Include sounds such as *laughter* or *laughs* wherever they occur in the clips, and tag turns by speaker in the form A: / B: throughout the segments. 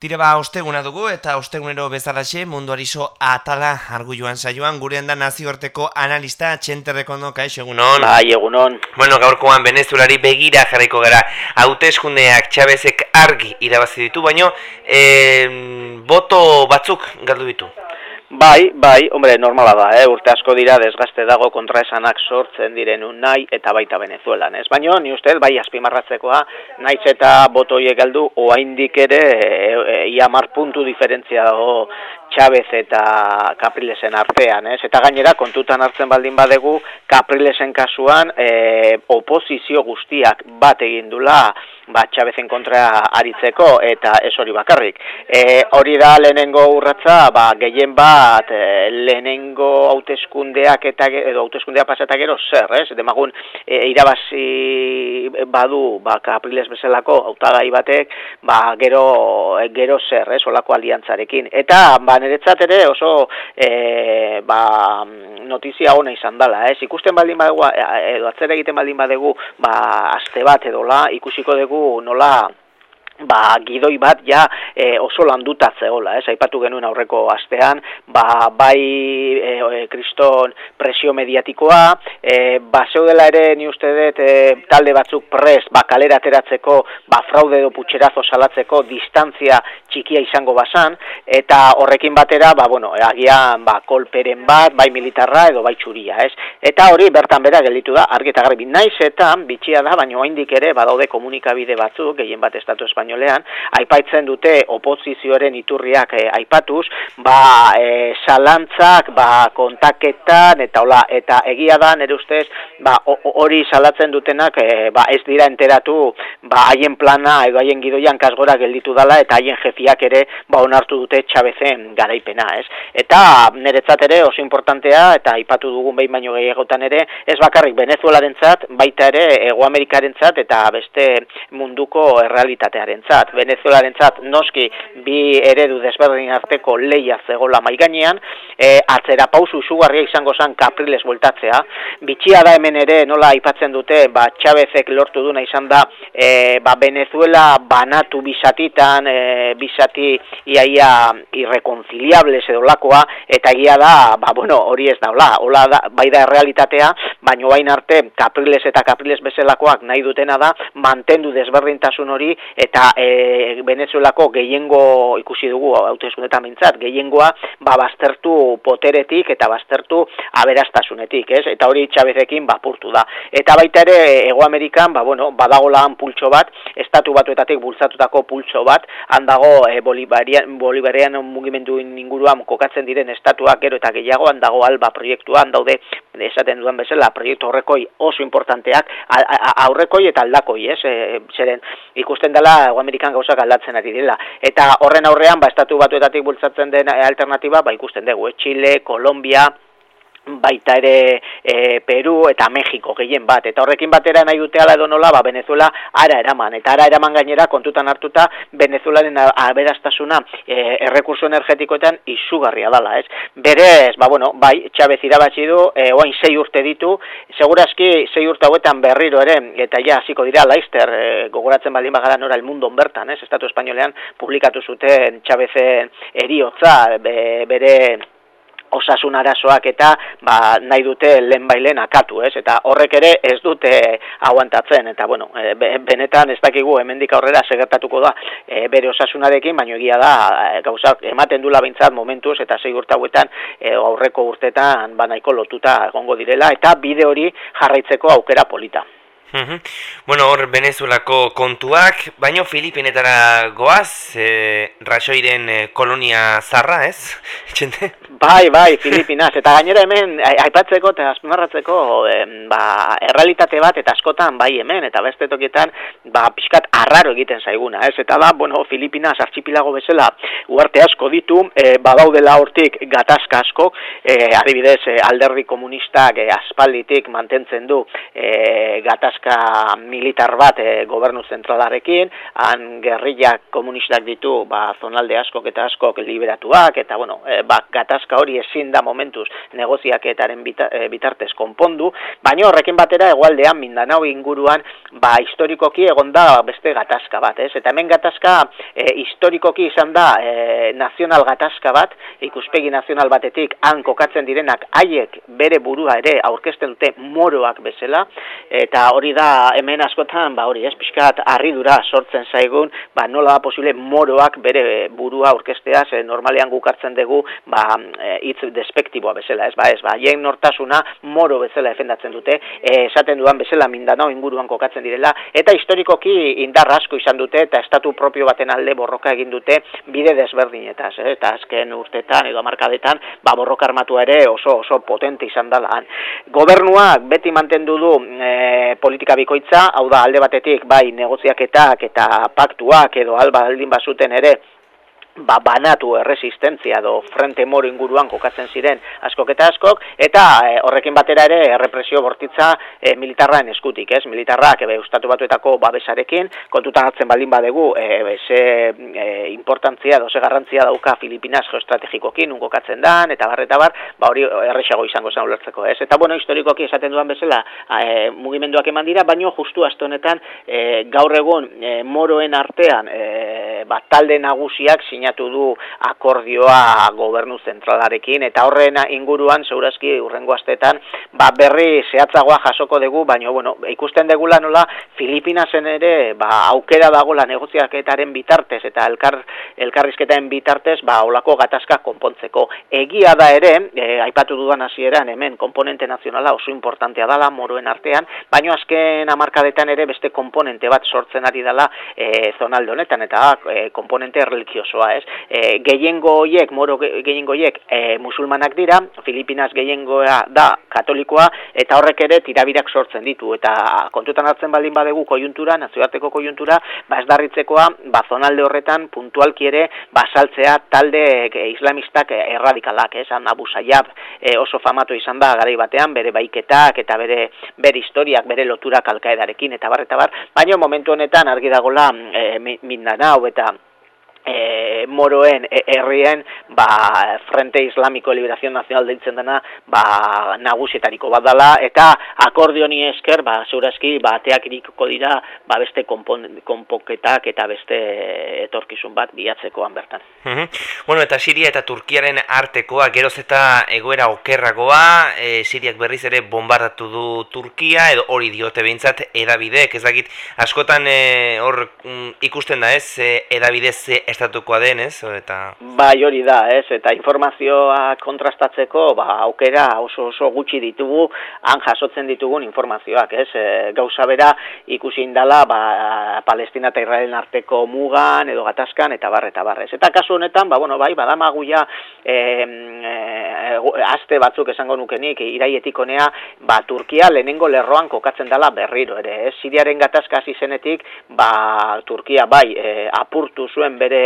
A: Tire ba, osteguna dugu eta ostegunero bezalaxe munduarizo atala argu joan saioan gurean da nazioarteko analista txenterrekondo kaix egunon.
B: Bai, egunon.
A: Bueno, gaurkoan Venezuelari begira jarriko gara hauteskundeak txabezek argi irabazi ditu, baino eh, boto batzuk galdu ditu.
B: Bai, bai, hombre, normala da, eh? urte asko dira desgazte dago kontraesanak sortzen diren nahi eta baita Venezuelan, ez? Baina, ni uste, bai, azpimarratzekoa, naiz eta botoiek galdu, oaindik ere, e, e, ia mar puntu diferentzia dago Chavez eta Caprilesen artean, ez? Eta gainera, kontutan hartzen baldin badegu, Caprilesen kasuan, e, oposizio guztiak bat egin dula, ba, Chavezen kontra aritzeko, eta ez hori bakarrik. E, hori da lehenengo urratza, ba, gehien bat, e, lehenengo hauteskundeak eta edo hauteskundea pasata gero zer, ez? Demagun, e, irabazi badu, ba, Capriles bezalako hautagai batek, ba, gero, gero zer, ez? Olako aliantzarekin. Eta, ba, niretzat ere oso e, ba, notizia ona izan dela, ez? Ikusten baldin badegu, edo atzera egiten baldin badegu, ba, aste bat edola, ikusiko dugu nola ba, gidoi bat ja e, oso landuta zehola, ez, aipatu genuen aurreko astean, ba, bai e, e, kriston presio mediatikoa, e, ba, zeudela ere ni uste dut e, talde batzuk pres, ba, kalera ateratzeko, ba, fraude edo putxerazo salatzeko distantzia txikia izango basan, eta horrekin batera, ba, bueno, agian, ba, kolperen bat, bai militarra edo bai txuria, ez, eta hori bertan bera gelditu da, argita garbi, naiz eta bitxia da, baina oindik ere, badaude komunikabide batzuk, gehien bat estatu espaino espainolean, aipaitzen dute oposizioaren iturriak eh, aipatuz, ba, e, salantzak, ba, kontaketan, eta hola, eta egia da, nire ustez, ba, hori salatzen dutenak, e, ba, ez dira enteratu, ba, haien plana, edo haien gidoian kasgora gelditu dala, eta haien jefiak ere, ba, onartu dute txabezen garaipena, ez? Eta, niretzat ere, oso importantea, eta aipatu dugun behin baino gehiagotan ere, ez bakarrik Venezuelaren zat, baita ere, Ego Amerikaren zat, eta beste munduko errealitatearen zat, Venezuelaren zat, noski bi eredu desberdin arteko leia zegola maiganean, e, atzera pausu sugarria izango zen kapriles voltatzea, bitxia da hemen ere nola aipatzen dute, ba, Txabezek lortu duna izan da, e, ba, Venezuela banatu bisatitan, e, bisati iaia irrekonciliables edo lakoa, eta egia da, ba, bueno, hori ez da, hola, da, bai da realitatea, baino bain arte, kapriles eta kapriles bezalakoak nahi dutena da, mantendu desberdintasun hori, eta e, Venezuelako gehiengo ikusi dugu hauteskundetan mintzat, gehiengoa ba baztertu poteretik eta baztertu aberastasunetik, ez? Eta hori Chavezekin bapurtu da. Eta baita ere Ego Amerikan, ba bueno, badagolan pultxo bat, estatu batuetatik bultzatutako pultxo bat, han dago e, Bolivarian Bolivarian mugimendu inguruan kokatzen diren estatuak gero eta gehiago han dago Alba proiektuan daude esaten duan bezala proiektu horrekoi oso importanteak aurrekoi eta aldakoi, ez? E, zeren ikusten dela Amerikan gauzak aldatzen ari dela. Eta horren aurrean, ba, estatu batuetatik bultzatzen den alternatiba, ba, ikusten dugu, eh? Chile, Kolombia, baita ere e, Peru eta Mexiko gehien bat, eta horrekin batera nahi dute ala edo nola, ba, Venezuela ara eraman, eta ara eraman gainera kontutan hartuta Venezuelaren aberastasuna e, errekurso energetikoetan izugarria dala, ez? Berez, ba, bueno, bai, Chavez irabatzi du, e, oain sei urte ditu, segurazki sei urte hauetan berriro ere, eta ja, hasiko dira, laizter, e, gogoratzen baldin bagara nora el mundo bertan, ez? Estatu Espainolean publikatu zuten Chavezen eriotza, bere osasun arazoak eta ba, nahi dute lehen bailen akatu, ez? Eta horrek ere ez dute aguantatzen, eta bueno, e, benetan ez dakigu hemendik aurrera segertatuko da e, bere osasunarekin, baino egia da e, gauzak ematen dula bintzat momentuz eta sei urte hauetan e, aurreko urtetan ba nahiko lotuta egongo direla, eta bide hori jarraitzeko aukera polita.
A: Bueno, hor Venezuelako kontuak, baino Filipinetara goaz, e, rasoiren e, kolonia zarra, ez? *laughs*
B: Txente? Bai, bai, Filipinas, eta gainera hemen, aipatzeko eta azpimarratzeko, ba, errealitate bat, eta askotan, bai hemen, eta beste tokietan, ba, pixkat arraro egiten zaiguna, ez? Eta da, bueno, Filipinas, artxipilago bezala, uarte asko ditu, e, badaudela hortik gatazka asko, e, adibidez, alderri komunistak e, aspalditik mantentzen du e, gatazka gatazka militar bat e, gobernu zentralarekin, han gerrillak komunistak ditu, ba, zonalde askok eta askok liberatuak, eta bueno, e, ba, gatazka hori ezin da momentuz negoziaketaren e, bitartez konpondu, baina horrekin batera egualdean mindanao inguruan, ba, historikoki egon da beste gatazka bat, ez? Eta hemen gatazka e, historikoki izan da e, nazional gatazka bat, ikuspegi nazional batetik han kokatzen direnak haiek bere burua ere aurkezten dute moroak bezala, eta hori da hemen askotan, ba hori ez, pixkat harridura sortzen zaigun, ba nola da posible moroak bere burua aurkeztea, ze normalean gukartzen dugu, ba e, hitz despektiboa bezala, ez, ba ez, ba jen nortasuna moro bezala efendatzen dute, e, esaten duan bezala mindanao inguruan kokatzen direla, eta historikoki indar asko izan dute, eta estatu propio baten alde borroka egin dute bide desberdinetaz, eh? eta azken urtetan edo markadetan, ba borroka armatua ere oso oso potente izan da lan. Gobernuak beti mantendu du e, politika bikoitza, hau da alde batetik bai negoziaketak eta paktuak edo alba aldin bazuten ere ba, banatu erresistentzia do frente moro inguruan kokatzen ziren askok eta askok, eta e, horrekin batera ere errepresio bortitza e, militarraen eskutik, ez? Militarrak ebe ustatu batuetako babesarekin, kontutan hartzen baldin badegu, e, ze e, importantzia, doze garrantzia dauka Filipinas geostrategikokin, unko katzen dan, eta barreta bar, ba hori errexago izango zen ulertzeko, ez? Eta bueno, historikoki esaten duan bezala, e, mugimenduak eman dira, baino justu asto honetan e, gaur egun e, moroen artean e, ba, talde nagusiak sinatu du akordioa gobernu zentralarekin eta horren inguruan segurazki urrengo astetan ba berri zehatzagoa jasoko dugu baina bueno ikusten degula nola Filipinasen ere ba aukera dago la negoziaketaren bitartez eta elkar elkarrizketaren bitartez ba holako gatazka konpontzeko. Egia da ere e, aipatu dudan hasieran hemen komponente nazionala oso importantea dala moroen artean baina azken hamarkadetan ere beste komponente bat sortzen ari dela e, zonalde honetan eta e, komponente religiosoa ez? E, gehiengo hoiek, moro gehiengo hoiek e, musulmanak dira, Filipinas gehiengoa da katolikoa, eta horrek ere tirabirak sortzen ditu, eta kontutan hartzen baldin badegu kojuntura, nazioarteko kojuntura, ba ez darritzekoa, ba zonalde horretan puntualki ere, basaltzea talde e, islamistak erradikalak, ez? Abu Sayyab e, oso famatu izan da garai batean, bere baiketak eta bere bere historiak, bere loturak alkaedarekin, eta bar, eta bar, baina momentu honetan argi dagola e, Mindanao eta e, moroen herrien ba, Frente Islamiko Liberación Nacional deitzen dena ba, nagusietariko bat dela eta akordioni esker ba, zeurazki ba, ateak irikoko dira ba, beste konpoketak eta beste etorkizun bat bihatzekoan bertan.
A: Bueno, eta Siria eta Turkiaren artekoa geroz eta egoera okerragoa, e, Siriak berriz ere bombardatu du Turkia edo hori diote behintzat edabidek, ez dakit askotan e, hor mm, ikusten da ez, edabidez estatukoa den, ez? Eta...
B: Bai, hori da, ez? Eta informazioa kontrastatzeko, ba, aukera oso oso gutxi ditugu, han jasotzen ditugun informazioak, ez? E, gauza bera ikusi indala, ba, Palestina eta Israelen arteko mugan, edo gatazkan, eta barre, eta barrez. Eta kasu honetan, ba, bueno, bai, badamaguia e, e, aste batzuk esango nukenik, iraietik honea, ba, Turkia lehenengo lerroan kokatzen dela berriro, ere, ez? Siriaren gatazka zenetik, ba, Turkia, bai, e, apurtu zuen bere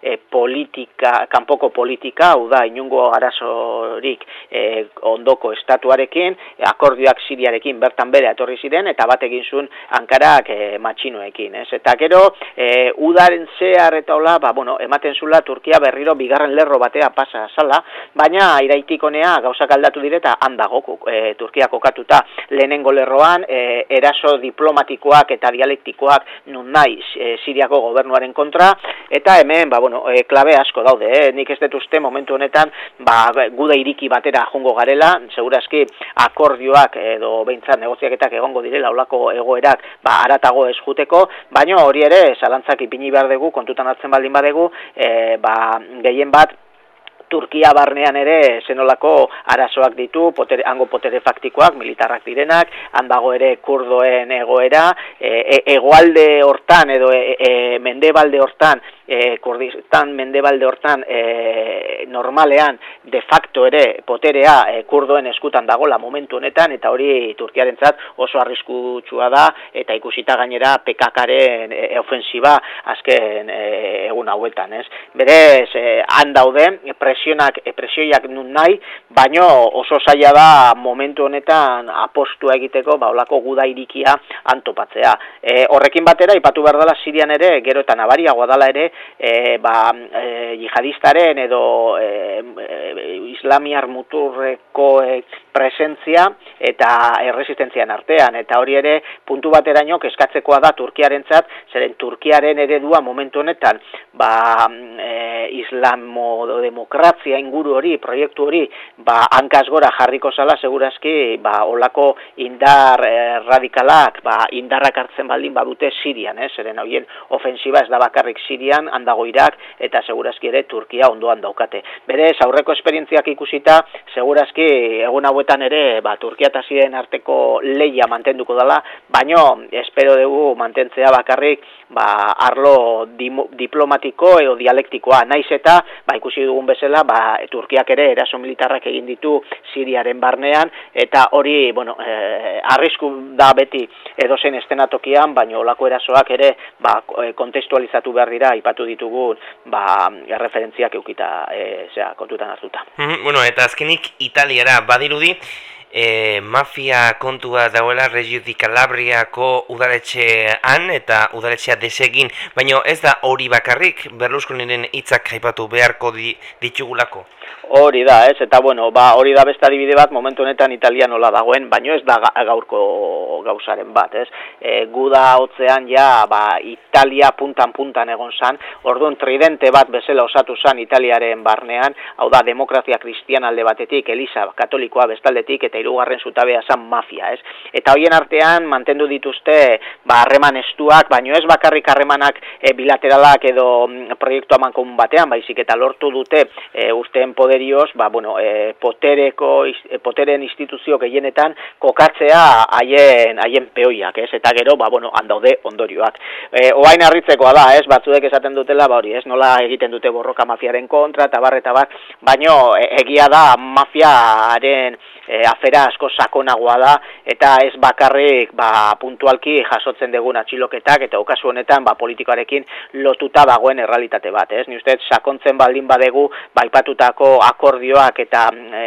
B: e, politika, kanpoko politika, hau da, inungo arazorik e, ondoko estatuarekin, akordioak siriarekin bertan bere atorri ziren, eta bat egin zuen hankarak e, matxinoekin, ez? Eta gero, e, udaren zehar eta hola, ba, bueno, ematen zula Turkia berriro bigarren lerro batea pasa zala, baina iraitik honea gauzak aldatu direta handago e, Turkia kokatuta lehenengo lerroan, e, eraso diplomatikoak eta dialektikoak nun nahi e, Siriako gobernuaren kontra, eta hemen, ba, bueno, e, klabe asko daude, eh? nik ez dut uste momentu honetan, ba, guda iriki batera jongo garela, segurazki akordioak edo behintzat negoziaketak egongo direla olako egoerak, ba, aratago ez juteko, baina hori ere, zalantzak ipini behar dugu, kontutan hartzen baldin badegu, e, ba, gehien bat, Turkia barnean ere zenolako arazoak ditu, potere, hango potere faktikoak, militarrak direnak, handago ere kurdoen egoera, e, e, egoalde hortan edo e, e, mendebalde hortan e, Kurdistan mendebalde hortan e, normalean de facto ere poterea e, kurdoen eskutan dagola momentu honetan eta hori Turkiarentzat oso arriskutsua da eta ikusita gainera PKKren e, ofensiba azken e, egun hauetan, ez? Berez, e, han daude presionak, e, presioiak nun nahi, baino oso zaila da momentu honetan apostua egiteko, ba, olako guda irikia antopatzea. E, horrekin batera, ipatu behar dela Sirian ere, gero eta nabariagoa dela ere, e, ba, e, jihadistaren edo e, e, islamiar muturreko e, presentzia eta erresistentzian artean. Eta hori ere, puntu bateraino, eskatzekoa da Turkiarentzat, zeren Turkiaren eredua momentu honetan, ba, e, islamo demokrazia inguru hori, proiektu hori, ba, hankaz gora jarriko zala, segurazki, ba, olako indar e, radikalak, ba, indarrak hartzen baldin badute Sirian, eh? zeren hoien ofensiba ez da bakarrik Sirian, handago Irak, eta segurazki ere Turkia ondoan daukate. Bere, aurreko esperientziak ikusita, segurazki egun hauetan ere, ba, Turkia eta Sirien arteko leia mantenduko dela, baino, espero dugu mantentzea bakarrik, ba, arlo diplomatiko edo dialektikoa naiz eta ba, ikusi dugun bezala ba, Turkiak ere eraso militarrak egin ditu Siriaren barnean eta hori bueno, e, arrisku da beti edozen estenatokian baino olako erasoak ere ba, e, kontestualizatu behar dira ipatu ditugu ba, referentziak eukita e, zera, kontutan hartuta.
A: Mm bueno, eta azkenik Italiara badirudi e, mafia kontua dauela Regio di Calabriako udaletxean eta udaletxea desegin, baina ez da hori bakarrik Berlusconiren hitzak jaipatu beharko di, ditugulako.
B: Hori da, ez, eta bueno, ba, hori da beste adibide bat momentu honetan italianola dagoen, baino ez da gaurko gauzaren bat, ez. E, guda hotzean ja, ba, Italia puntan-puntan egon zan, orduan tridente bat bezala osatu zan Italiaren barnean, hau da, demokrazia kristian alde batetik, Elisa katolikoa bestaldetik, eta irugarren zutabea zan mafia, ez. Eta hoien artean mantendu dituzte, ba, harreman estuak, baino ez bakarrik harremanak e, bilateralak edo mm, proiektu aman batean, baizik eta lortu dute e, urteen poder serioz, ba, bueno, e, potereko, e, poteren instituzio gehienetan kokatzea haien haien peoiak, ez? Eta gero, ba, bueno, handaude ondorioak. E, oain harritzekoa da, ez? Batzuek esaten dutela, ba, hori, ez? Nola egiten dute borroka mafiaren kontra, eta bar, eta bar, baino, e, egia da, mafiaren e, afera asko sakonagoa da, eta ez bakarrik, ba, puntualki jasotzen dugun atxiloketak, eta okazu honetan, ba, politikoarekin lotuta dagoen errealitate bat, ez? Ni uste, sakontzen baldin badegu, ba, ipatutako akordioak eta e,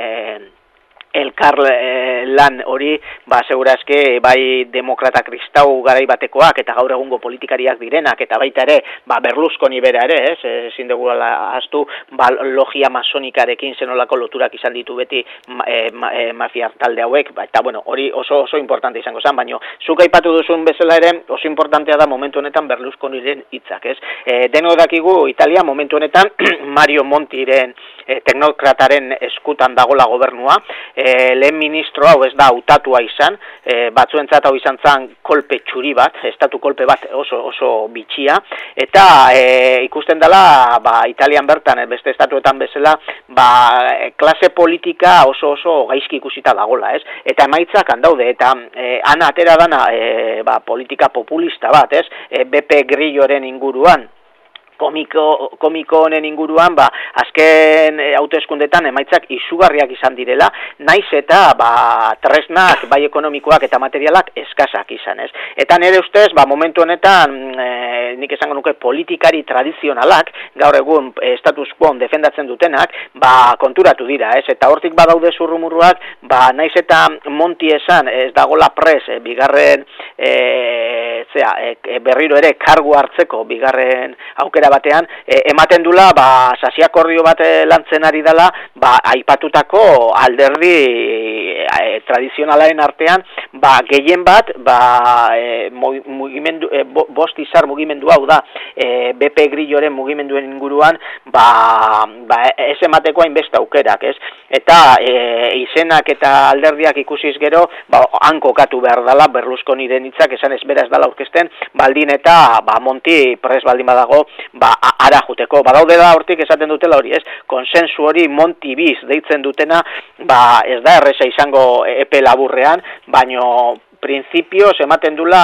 B: elkar e, lan hori, ba, segurazke, bai demokrata kristau garai batekoak eta gaur egungo politikariak direnak, eta baita ere, ba, Berlusconi bera ere, ez, ezin dugu astu, ba, logia masonikarekin zenolako loturak izan ditu beti e, ma, e, mafia talde hauek, ba, eta bueno, hori oso oso importante izango zen, baino, zuk aipatu duzun bezala ere, oso importantea da momentu honetan Berlusconiren hitzak, ez, e, deno dakigu Italia momentu honetan *clears throat* Mario Montiren e, teknokrataren eskutan dagola gobernua, e, lehen ministro hau ez da hautatua izan, e, batzuentzat hau izan zan kolpe txuri bat, estatu kolpe bat oso oso bitxia, eta e, ikusten dela ba, Italian bertan, beste estatuetan bezala, ba, klase politika oso oso gaizki ikusita dagola, ez? Eta emaitzak handaude, eta e, ana atera dana e, ba, politika populista bat, ez? E, BP Grilloren inguruan, komiko, komiko honen inguruan, ba, azken e, autoeskundetan emaitzak izugarriak izan direla, naiz eta ba, tresnak, bai ekonomikoak eta materialak eskasak izan ez. Eta nire ustez, ba, momentu honetan, e, nik esango nuke politikari tradizionalak, gaur egun e, status quo defendatzen dutenak, ba, konturatu dira, ez? Eta hortik badaude zurrumurruak, ba, naiz eta monti esan, ez dagola pres, e, bigarren, e, zera, e, berriro ere, kargu hartzeko, bigarren aukera batean, e, ematen dula, ba, sasiakordio bat e, lantzen ari dela, ba, aipatutako alderdi e, tradizionalaren artean, ba, gehien bat, ba, e, mugimendu, e, bost izar mugimendu hau da, e, BP Grilloren mugimenduen inguruan, ba, ba, ez emateko hainbeste aukerak, ez? Eta e, izenak eta alderdiak ikusiz gero, ba, hankokatu behar dela, Berlusconi den hitzak esan ez beraz dala aurkezten, baldin eta, ba, monti pres baldin badago, ba, ara juteko. Badaude da hortik esaten dutela hori, ez? Konsensu hori monti biz deitzen dutena, ba, ez da erresa izango epe laburrean, baino printzipioz ematen dula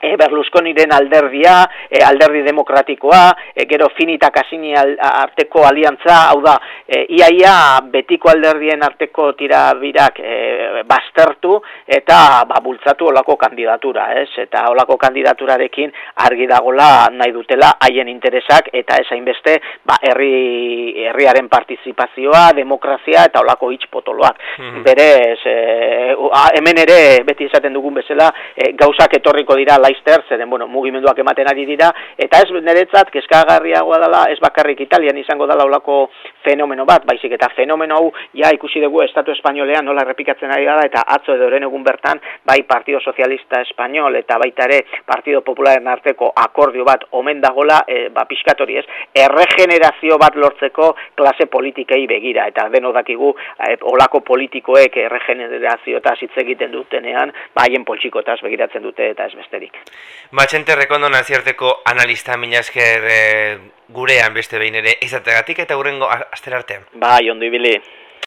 B: e, Berlusconiren alderdia, e, alderdi demokratikoa, e, gero finita kasini arteko aliantza, hau da, e, iaia betiko alderdien arteko tirabirak e, baztertu eta ba, bultzatu olako kandidatura, ez? Eta olako kandidaturarekin argi dagola nahi dutela haien interesak eta ez hainbeste ba, herri, herriaren partizipazioa, demokrazia eta olako hitz potoloak. Mm Berez, e, hemen ere beti esaten dugun bezala, e, gauzak etorriko dira laizter, zeren, bueno, mugimenduak ematen ari dira, eta ez niretzat, keskagarriagoa dela, ez bakarrik Italian izango dela olako fenomeno bat, baizik eta fenomeno hau, ja ikusi dugu Estatu Espainolean nola errepikatzen ari gara, eta atzo edo egun bertan, bai Partido Socialista Espainol, eta baita ere Partido Popularen arteko akordio bat omen dagola, e, ba, piskatori ez, erregenerazio bat lortzeko klase politikei begira, eta deno dakigu, e, olako politikoek erregenerazio eta hitz egiten dutenean, ba, haien poltsikotaz begiratzen dute eta ez besterik.
A: Matxente rekondo naziarteko analista mila e, gurean beste behin ere izategatik eta hurrengo aster artean.
B: Bai, ondo ibili.